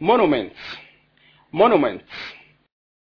monuments. Monuments.